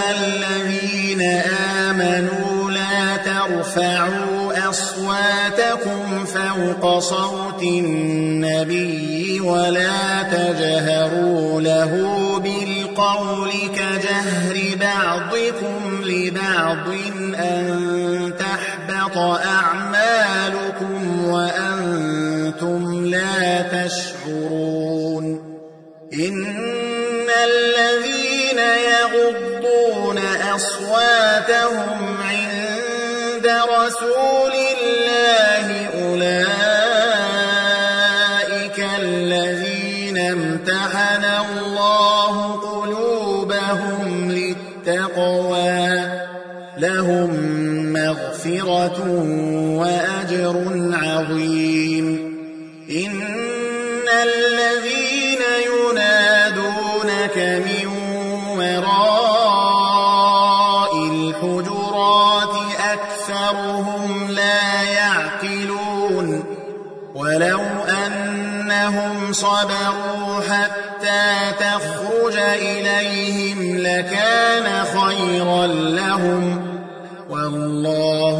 أيها الذين آمنوا لا ترفعوا أصواتكم فوق صوت النبي ولا تجهروا له بالقول كجهر بعضكم لبعض أن تحبط أعمالكم أصواتهم عند رسول الله أولئك الذين امتحن الله قلوبهم للتقوى. لهم مغفرة وأجر عظيم. إن أكثرهم لا يعقلون. ولو أنهم صبروا حتى تخرج إليهم لكان خيرا لهم. والله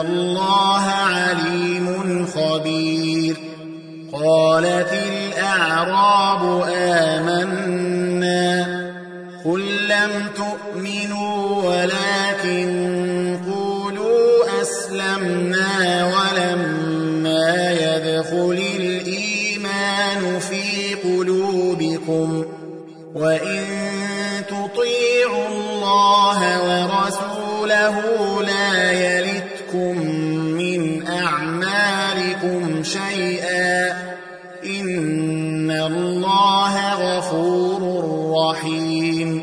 الله عليم خبير. قالت الأعراب آمنا قل لم تؤمنوا ولكن قولوا أسلمنا ولما يدخل الإيمان في قلوبكم. وإن تطيعوا الله ورسوله لا يلتكم شيئا. إن الله غفور رحيم.